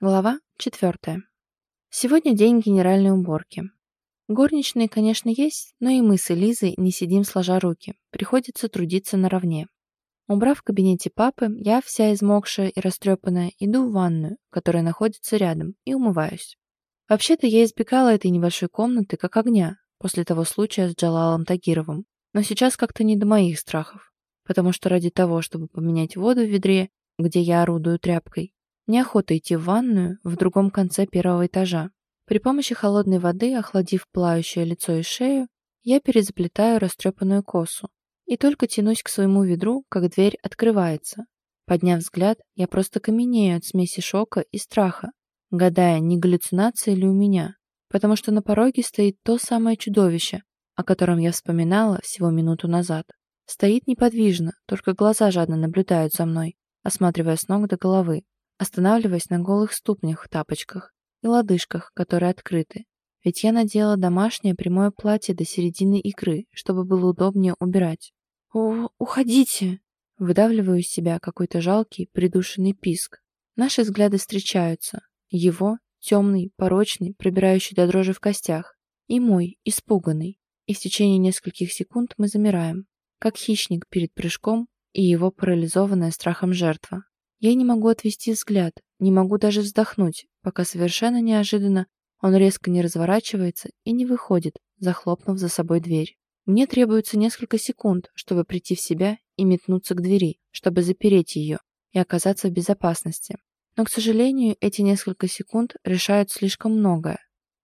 Глава 4. Сегодня день генеральной уборки. Горничные, конечно, есть, но и мы с Элизой не сидим сложа руки. Приходится трудиться наравне. Убрав в кабинете папы, я, вся измокшая и растрепанная, иду в ванную, которая находится рядом, и умываюсь. Вообще-то я избегала этой небольшой комнаты как огня после того случая с Джалалом Тагировым, но сейчас как-то не до моих страхов, потому что ради того, чтобы поменять воду в ведре, где я орудую тряпкой, Неохота идти в ванную в другом конце первого этажа. При помощи холодной воды, охладив плающее лицо и шею, я перезаплетаю растрепанную косу и только тянусь к своему ведру, как дверь открывается. Подняв взгляд, я просто каменею от смеси шока и страха, гадая, не галлюцинация ли у меня, потому что на пороге стоит то самое чудовище, о котором я вспоминала всего минуту назад. Стоит неподвижно, только глаза жадно наблюдают за мной, осматривая с ног до головы останавливаясь на голых ступнях в тапочках и лодыжках, которые открыты. Ведь я надела домашнее прямое платье до середины икры, чтобы было удобнее убирать. «О, уходите!» Выдавливаю из себя какой-то жалкий, придушенный писк. Наши взгляды встречаются. Его, темный, порочный, пробирающий до дрожи в костях, и мой, испуганный. И в течение нескольких секунд мы замираем, как хищник перед прыжком и его парализованная страхом жертва. Я не могу отвести взгляд, не могу даже вздохнуть, пока совершенно неожиданно он резко не разворачивается и не выходит, захлопнув за собой дверь. Мне требуется несколько секунд, чтобы прийти в себя и метнуться к двери, чтобы запереть ее и оказаться в безопасности. Но, к сожалению, эти несколько секунд решают слишком многое.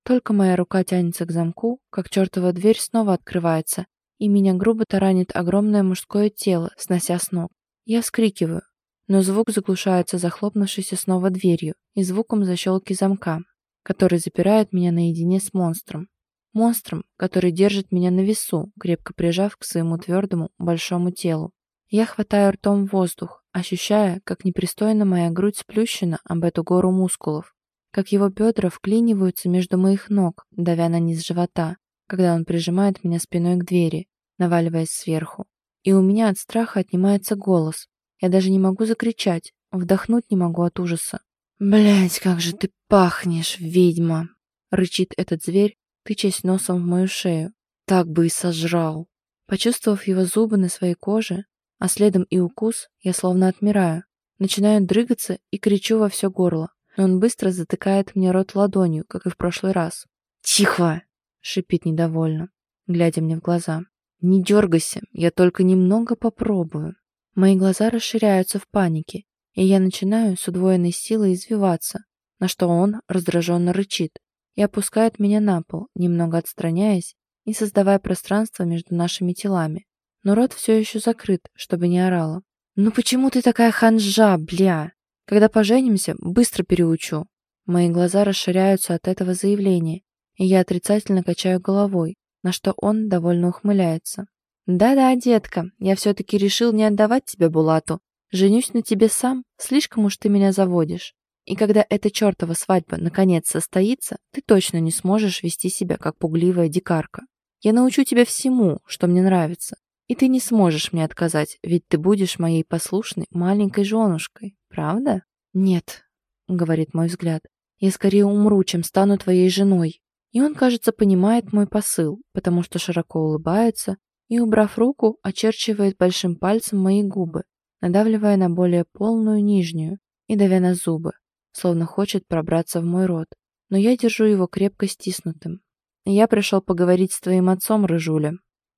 Только моя рука тянется к замку, как чертова дверь снова открывается, и меня грубо таранит огромное мужское тело, снося с ног. Я вскрикиваю, но звук заглушается захлопнувшейся снова дверью и звуком защелки замка, который запирает меня наедине с монстром. Монстром, который держит меня на весу, крепко прижав к своему твердому, большому телу. Я хватаю ртом воздух, ощущая, как непристойно моя грудь сплющена об эту гору мускулов, как его бедра вклиниваются между моих ног, давя на низ живота, когда он прижимает меня спиной к двери, наваливаясь сверху. И у меня от страха отнимается голос, я даже не могу закричать, вдохнуть не могу от ужаса. «Блядь, как же ты пахнешь, ведьма!» — рычит этот зверь, тычась носом в мою шею. «Так бы и сожрал!» Почувствовав его зубы на своей коже, а следом и укус, я словно отмираю. Начинаю дрыгаться и кричу во все горло, но он быстро затыкает мне рот ладонью, как и в прошлый раз. «Тихо!» — шипит недовольно, глядя мне в глаза. «Не дергайся, я только немного попробую». Мои глаза расширяются в панике, и я начинаю с удвоенной силой извиваться, на что он раздраженно рычит и опускает меня на пол, немного отстраняясь и создавая пространство между нашими телами. Но рот все еще закрыт, чтобы не орала. «Ну почему ты такая ханжа, бля? Когда поженимся, быстро переучу». Мои глаза расширяются от этого заявления, и я отрицательно качаю головой, на что он довольно ухмыляется. «Да-да, детка, я все-таки решил не отдавать тебя Булату. Женюсь на тебе сам, слишком уж ты меня заводишь. И когда эта чертова свадьба наконец состоится, ты точно не сможешь вести себя как пугливая дикарка. Я научу тебя всему, что мне нравится. И ты не сможешь мне отказать, ведь ты будешь моей послушной маленькой женушкой, правда? Нет, говорит мой взгляд. Я скорее умру, чем стану твоей женой. И он, кажется, понимает мой посыл, потому что широко улыбается и, убрав руку, очерчивает большим пальцем мои губы, надавливая на более полную нижнюю и давя на зубы, словно хочет пробраться в мой рот. Но я держу его крепко стиснутым. «Я пришел поговорить с твоим отцом, Рыжуля»,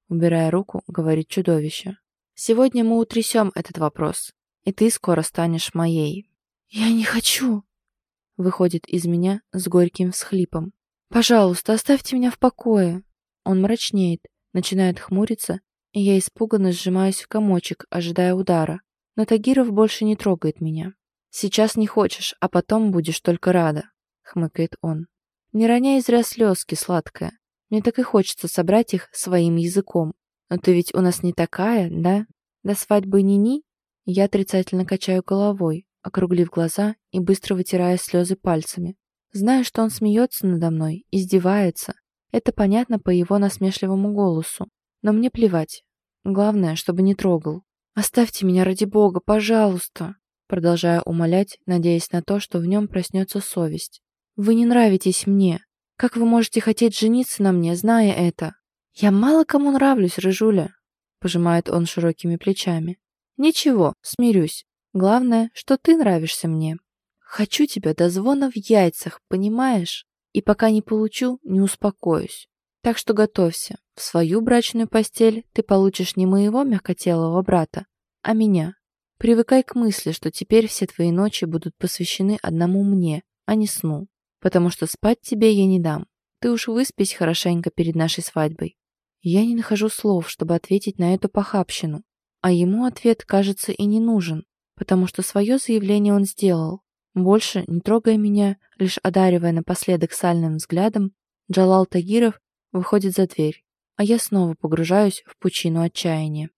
убирая руку, говорит чудовище. «Сегодня мы утрясем этот вопрос, и ты скоро станешь моей». «Я не хочу», выходит из меня с горьким всхлипом. «Пожалуйста, оставьте меня в покое». Он мрачнеет, начинает хмуриться, и я испуганно сжимаюсь в комочек, ожидая удара. Но Тагиров больше не трогает меня. «Сейчас не хочешь, а потом будешь только рада», — хмыкает он. «Не роняй зря слезки, сладкая. Мне так и хочется собрать их своим языком. Но ты ведь у нас не такая, да? До свадьбы ни-ни?» Я отрицательно качаю головой, округлив глаза и быстро вытирая слезы пальцами. Знаю, что он смеется надо мной, издевается, это понятно по его насмешливому голосу. Но мне плевать. Главное, чтобы не трогал. «Оставьте меня ради бога, пожалуйста!» продолжая умолять, надеясь на то, что в нем проснется совесть. «Вы не нравитесь мне. Как вы можете хотеть жениться на мне, зная это?» «Я мало кому нравлюсь, Рыжуля», — пожимает он широкими плечами. «Ничего, смирюсь. Главное, что ты нравишься мне. Хочу тебя до звона в яйцах, понимаешь? И пока не получу, не успокоюсь. Так что готовься. В свою брачную постель ты получишь не моего мягкотелого брата, а меня. Привыкай к мысли, что теперь все твои ночи будут посвящены одному мне, а не сну. Потому что спать тебе я не дам. Ты уж выспись хорошенько перед нашей свадьбой. Я не нахожу слов, чтобы ответить на эту похабщину. А ему ответ, кажется, и не нужен, потому что свое заявление он сделал. Больше, не трогая меня, лишь одаривая напоследок сальным взглядом, Джалал Тагиров выходит за дверь, а я снова погружаюсь в пучину отчаяния.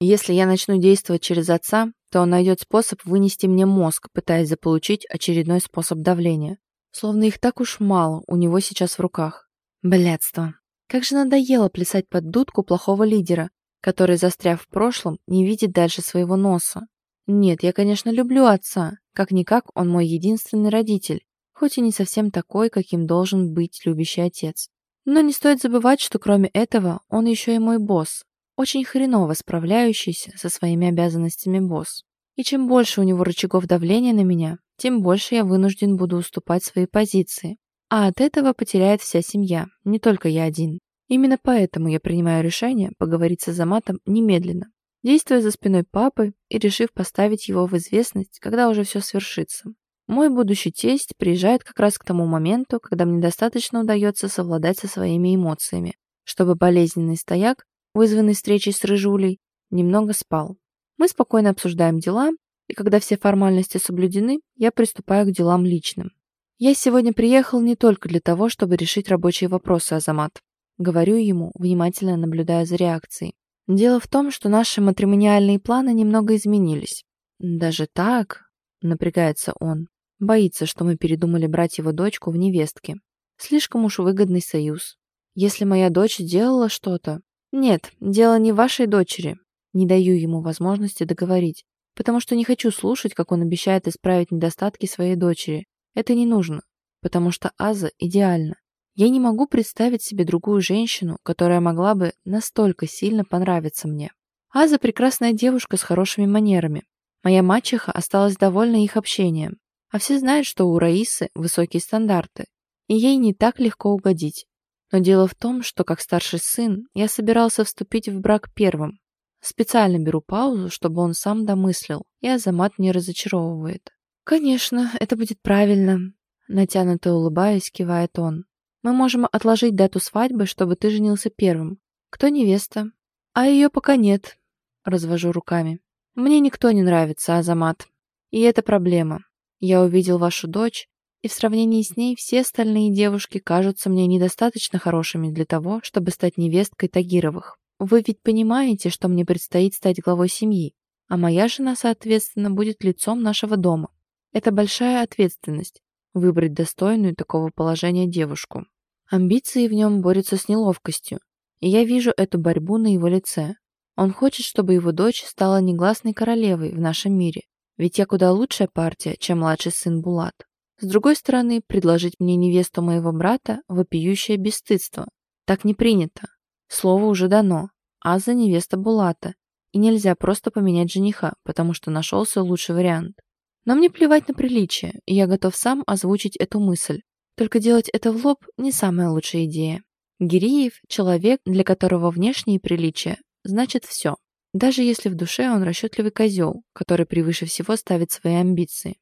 Если я начну действовать через отца, то он найдет способ вынести мне мозг, пытаясь заполучить очередной способ давления. Словно их так уж мало у него сейчас в руках. Блядство. Как же надоело плясать под дудку плохого лидера, который, застряв в прошлом, не видит дальше своего носа. Нет, я, конечно, люблю отца. Как-никак он мой единственный родитель, хоть и не совсем такой, каким должен быть любящий отец. Но не стоит забывать, что кроме этого он еще и мой босс, очень хреново справляющийся со своими обязанностями босс. И чем больше у него рычагов давления на меня, тем больше я вынужден буду уступать свои позиции. А от этого потеряет вся семья, не только я один. Именно поэтому я принимаю решение поговорить с Азаматом немедленно, действуя за спиной папы и решив поставить его в известность, когда уже все свершится. Мой будущий тесть приезжает как раз к тому моменту, когда мне достаточно удается совладать со своими эмоциями, чтобы болезненный стояк, вызванный встречей с Рыжулей, немного спал. Мы спокойно обсуждаем дела, и когда все формальности соблюдены, я приступаю к делам личным. Я сегодня приехал не только для того, чтобы решить рабочие вопросы, Азамат. Говорю ему, внимательно наблюдая за реакцией. Дело в том, что наши матримониальные планы немного изменились. Даже так, напрягается он. Боится, что мы передумали брать его дочку в невестки. Слишком уж выгодный союз. Если моя дочь делала что-то... Нет, дело не в вашей дочери. Не даю ему возможности договорить, потому что не хочу слушать, как он обещает исправить недостатки своей дочери. Это не нужно, потому что Аза идеальна. Я не могу представить себе другую женщину, которая могла бы настолько сильно понравиться мне. Аза прекрасная девушка с хорошими манерами. Моя мачеха осталась довольна их общением. А все знают, что у Раисы высокие стандарты, и ей не так легко угодить. Но дело в том, что как старший сын я собирался вступить в брак первым. Специально беру паузу, чтобы он сам домыслил, и Азамат не разочаровывает. «Конечно, это будет правильно», — натянуто улыбаясь, кивает он. Мы можем отложить дату свадьбы, чтобы ты женился первым. Кто невеста? А ее пока нет. Развожу руками. Мне никто не нравится, Азамат. И это проблема. Я увидел вашу дочь, и в сравнении с ней все остальные девушки кажутся мне недостаточно хорошими для того, чтобы стать невесткой Тагировых. Вы ведь понимаете, что мне предстоит стать главой семьи, а моя жена, соответственно, будет лицом нашего дома. Это большая ответственность – выбрать достойную такого положения девушку. Амбиции в нем борются с неловкостью, и я вижу эту борьбу на его лице. Он хочет, чтобы его дочь стала негласной королевой в нашем мире, ведь я куда лучшая партия, чем младший сын Булат. С другой стороны, предложить мне невесту моего брата – вопиющее бесстыдство. Так не принято. Слово уже дано. Аза – невеста Булата. И нельзя просто поменять жениха, потому что нашелся лучший вариант. Но мне плевать на приличие, и я готов сам озвучить эту мысль, только делать это в лоб не самая лучшая идея. Гириев – человек, для которого внешние приличия значит все. Даже если в душе он расчетливый козел, который превыше всего ставит свои амбиции.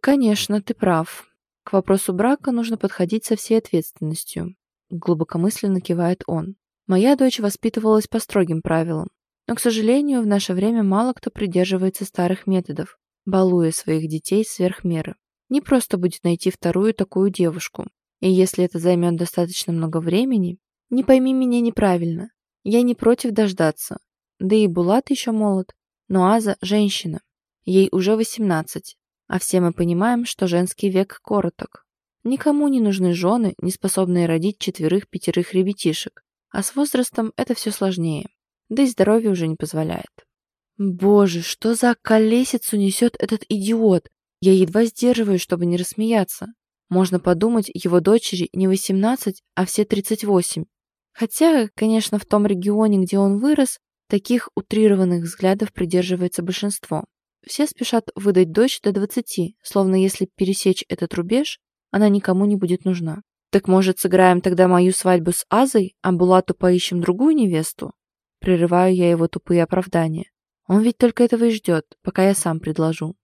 Конечно, ты прав. К вопросу брака нужно подходить со всей ответственностью. Глубокомысленно кивает он. Моя дочь воспитывалась по строгим правилам. Но, к сожалению, в наше время мало кто придерживается старых методов, балуя своих детей сверх меры. Не просто будет найти вторую такую девушку. И если это займет достаточно много времени, не пойми меня неправильно. Я не против дождаться. Да и Булат еще молод. Но Аза – женщина. Ей уже 18. А все мы понимаем, что женский век короток. Никому не нужны жены, не способные родить четверых-пятерых ребятишек. А с возрастом это все сложнее. Да и здоровье уже не позволяет. Боже, что за колесицу несет этот идиот? Я едва сдерживаюсь, чтобы не рассмеяться. Можно подумать, его дочери не 18, а все 38. Хотя, конечно, в том регионе, где он вырос, таких утрированных взглядов придерживается большинство. Все спешат выдать дочь до 20, словно если пересечь этот рубеж, она никому не будет нужна. Так может, сыграем тогда мою свадьбу с Азой, а Булату поищем другую невесту? Прерываю я его тупые оправдания. Он ведь только этого и ждет, пока я сам предложу.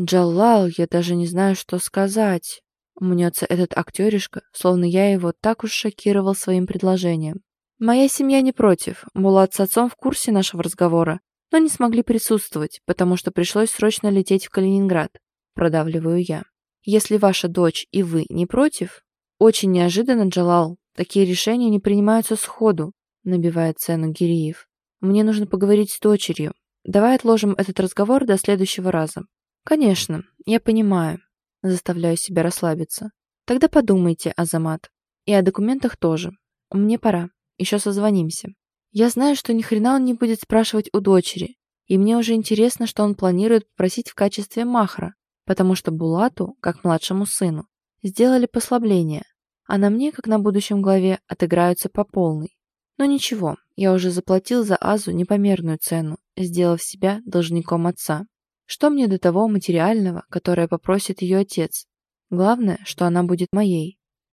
Джалал, я даже не знаю, что сказать. Мнется этот актеришка, словно я его так уж шокировал своим предложением. Моя семья не против, Булат с отцом в курсе нашего разговора, но не смогли присутствовать, потому что пришлось срочно лететь в Калининград. Продавливаю я. Если ваша дочь и вы не против... Очень неожиданно, Джалал. Такие решения не принимаются сходу, набивает цену Гириев. Мне нужно поговорить с дочерью. Давай отложим этот разговор до следующего раза. Конечно, я понимаю. Заставляю себя расслабиться. Тогда подумайте, Азамат. И о документах тоже. Мне пора. Еще созвонимся. Я знаю, что ни хрена он не будет спрашивать у дочери, и мне уже интересно, что он планирует попросить в качестве махра, потому что Булату, как младшему сыну, сделали послабление, а на мне, как на будущем главе, отыграются по полной. Но ничего, я уже заплатил за Азу непомерную цену, сделав себя должником отца. Что мне до того материального, которое попросит ее отец? Главное, что она будет моей.